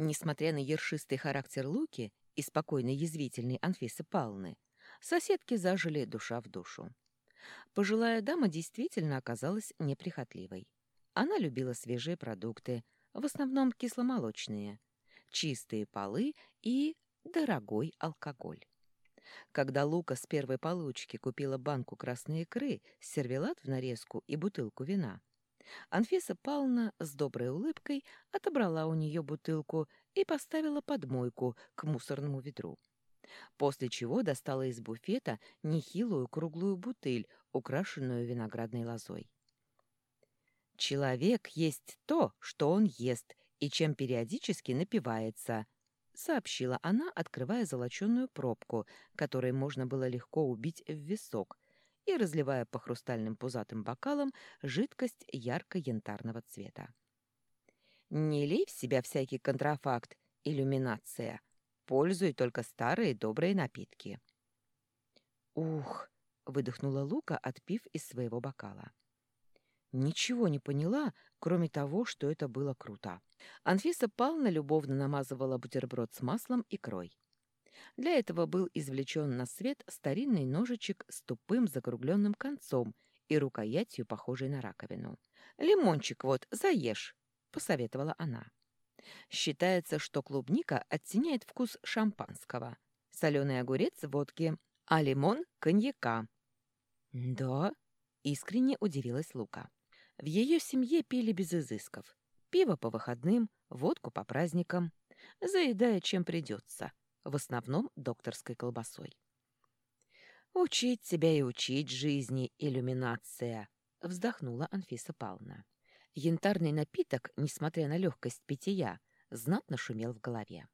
Несмотря на ершистый характер Луки и спокойно язвительной Анфисы Павловны, соседки зажили душа в душу. Пожилая дама действительно оказалась неприхотливой. Она любила свежие продукты, в основном кисломолочные, чистые полы и дорогой алкоголь. Когда Лука с первой получки купила банку красной икры, сервелат в нарезку и бутылку вина, Анфиса Павловна с доброй улыбкой отобрала у нее бутылку и поставила под мойку к мусорному ведру. После чего достала из буфета нехилую круглую бутыль, украшенную виноградной лозой. «Человек есть то, что он ест, и чем периодически напивается», сообщила она, открывая золоченую пробку, которой можно было легко убить в висок, и разливая по хрустальным пузатым бокалам жидкость ярко-янтарного цвета. «Не лей в себя всякий контрафакт, иллюминация. Пользуй только старые добрые напитки». «Ух!» — выдохнула Лука, отпив из своего бокала. Ничего не поняла, кроме того, что это было круто. Анфиса Павловна любовно намазывала бутерброд с маслом и крой. Для этого был извлечен на свет старинный ножичек с тупым закругленным концом и рукоятью, похожей на раковину. «Лимончик вот, заешь», — посоветовала она. Считается, что клубника оттеняет вкус шампанского, соленый огурец — водки, а лимон — коньяка. «Да?» — искренне удивилась Лука. В ее семье пили без изысков. Пиво по выходным, водку по праздникам, заедая чем придется, в основном докторской колбасой. «Учить тебя и учить жизни, иллюминация!» — вздохнула Анфиса Павловна. Янтарный напиток, несмотря на легкость питья, знатно шумел в голове.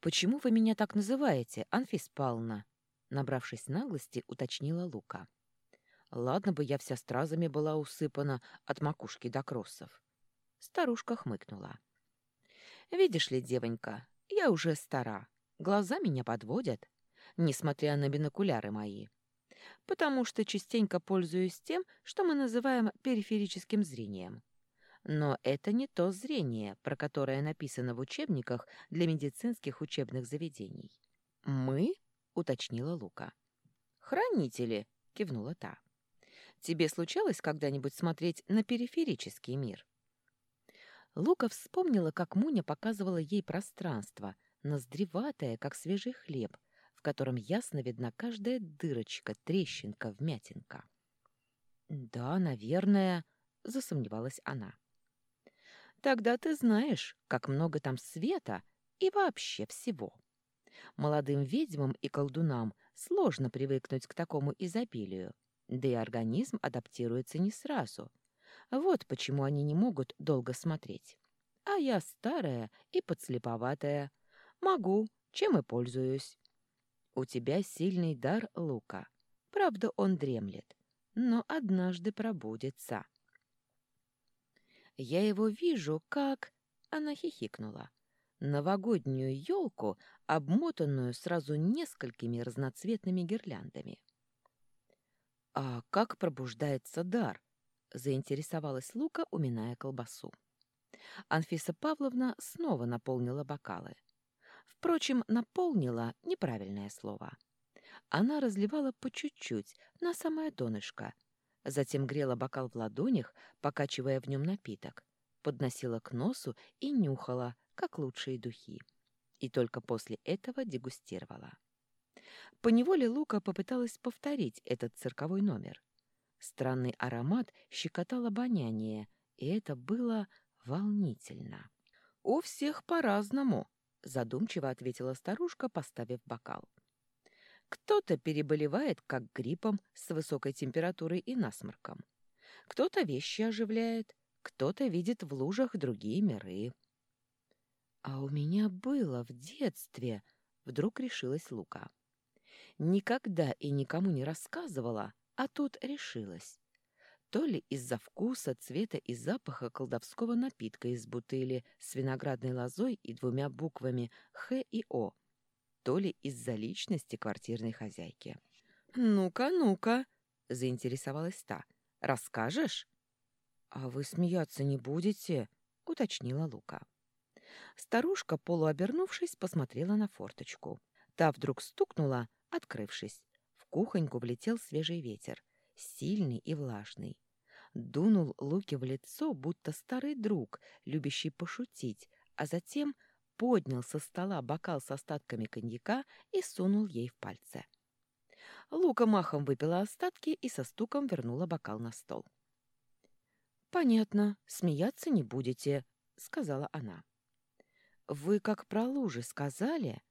«Почему вы меня так называете, Анфис Павловна?» Набравшись наглости, уточнила Лука. Ладно бы я вся стразами была усыпана от макушки до кроссов. Старушка хмыкнула. «Видишь ли, девонька, я уже стара. Глаза меня подводят, несмотря на бинокуляры мои. Потому что частенько пользуюсь тем, что мы называем периферическим зрением. Но это не то зрение, про которое написано в учебниках для медицинских учебных заведений. «Мы?» — уточнила Лука. «Хранители», — кивнула та. Тебе случалось когда-нибудь смотреть на периферический мир?» Лука вспомнила, как Муня показывала ей пространство, ноздреватое, как свежий хлеб, в котором ясно видна каждая дырочка, трещинка, вмятинка. «Да, наверное», — засомневалась она. «Тогда ты знаешь, как много там света и вообще всего. Молодым ведьмам и колдунам сложно привыкнуть к такому изобилию, да и организм адаптируется не сразу. Вот почему они не могут долго смотреть. А я старая и подслеповатая. Могу, чем и пользуюсь. У тебя сильный дар лука. Правда, он дремлет, но однажды пробудется. Я его вижу, как... Она хихикнула. Новогоднюю елку, обмотанную сразу несколькими разноцветными гирляндами. «А как пробуждается дар?» — заинтересовалась Лука, уминая колбасу. Анфиса Павловна снова наполнила бокалы. Впрочем, наполнила — неправильное слово. Она разливала по чуть-чуть, на самое донышко. Затем грела бокал в ладонях, покачивая в нем напиток. Подносила к носу и нюхала, как лучшие духи. И только после этого дегустировала. Поневоле Лука попыталась повторить этот цирковой номер. Странный аромат щекотал обоняние, и это было волнительно. «У всех по-разному», — задумчиво ответила старушка, поставив бокал. «Кто-то переболевает, как гриппом, с высокой температурой и насморком. Кто-то вещи оживляет, кто-то видит в лужах другие миры». «А у меня было в детстве», — вдруг решилась Лука. Никогда и никому не рассказывала, а тут решилась. То ли из-за вкуса, цвета и запаха колдовского напитка из бутыли с виноградной лозой и двумя буквами «Х» и «О», то ли из-за личности квартирной хозяйки. «Ну-ка, ну-ка», — заинтересовалась та, — «расскажешь?» «А вы смеяться не будете?» — уточнила Лука. Старушка, полуобернувшись, посмотрела на форточку. Та вдруг стукнула, открывшись. Кухоньку влетел свежий ветер, сильный и влажный. Дунул Луке в лицо, будто старый друг, любящий пошутить, а затем поднял со стола бокал с остатками коньяка и сунул ей в пальцы. Лука махом выпила остатки и со стуком вернула бокал на стол. «Понятно, смеяться не будете», — сказала она. «Вы как про лужи сказали?»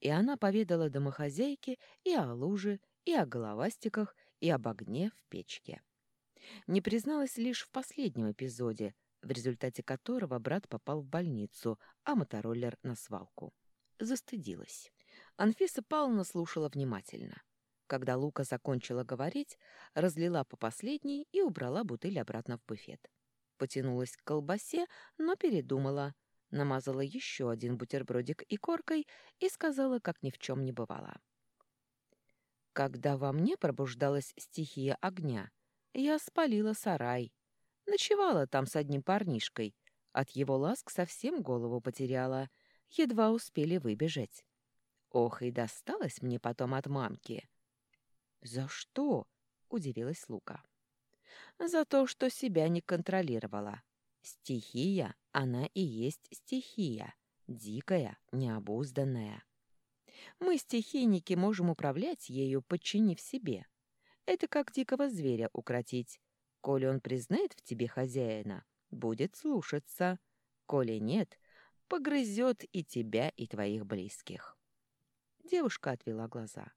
И она поведала домохозяйке и о луже, и о головастиках, и об огне в печке. Не призналась лишь в последнем эпизоде, в результате которого брат попал в больницу, а мотороллер на свалку. Застыдилась. Анфиса Павловна слушала внимательно. Когда Лука закончила говорить, разлила по последней и убрала бутыль обратно в буфет. Потянулась к колбасе, но передумала. Намазала еще один бутербродик и коркой и сказала, как ни в чем не бывало. Когда во мне пробуждалась стихия огня, я спалила сарай. Ночевала там с одним парнишкой. От его ласк совсем голову потеряла. Едва успели выбежать. Ох, и досталось мне потом от мамки. «За что?» — удивилась Лука. «За то, что себя не контролировала. Стихия, она и есть стихия, дикая, необузданная. Мы, стихийники, можем управлять ею, подчинив себе. Это как дикого зверя укротить. Коли он признает в тебе хозяина, будет слушаться. Коли нет, погрызет и тебя, и твоих близких. Девушка отвела глаза.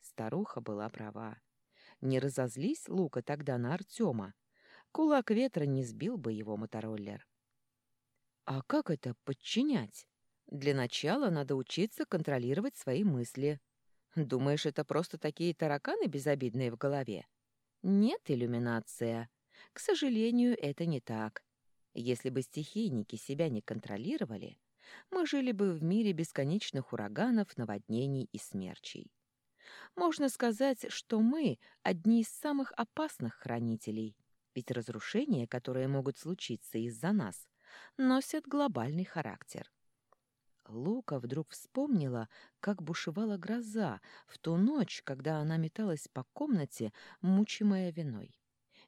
Старуха была права. Не разозлись Лука тогда на Артема. Кулак ветра не сбил бы его мотороллер. А как это подчинять? Для начала надо учиться контролировать свои мысли. Думаешь, это просто такие тараканы безобидные в голове? Нет, иллюминация. К сожалению, это не так. Если бы стихийники себя не контролировали, мы жили бы в мире бесконечных ураганов, наводнений и смерчей. Можно сказать, что мы одни из самых опасных хранителей, ведь разрушения, которые могут случиться из-за нас, носят глобальный характер. Лука вдруг вспомнила, как бушевала гроза в ту ночь, когда она металась по комнате, мучимая виной.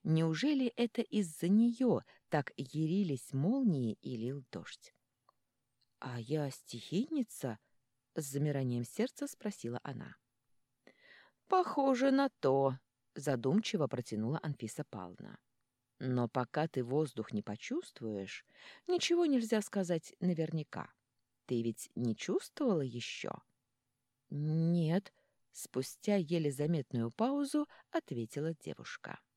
Неужели это из-за нее так ярились молнии и лил дождь? — А я стихийница? — с замиранием сердца спросила она. — Похоже на то, — задумчиво протянула Анфиса Павловна. — Но пока ты воздух не почувствуешь, ничего нельзя сказать наверняка. Ты ведь не чувствовала еще? — Нет, — спустя еле заметную паузу ответила девушка. —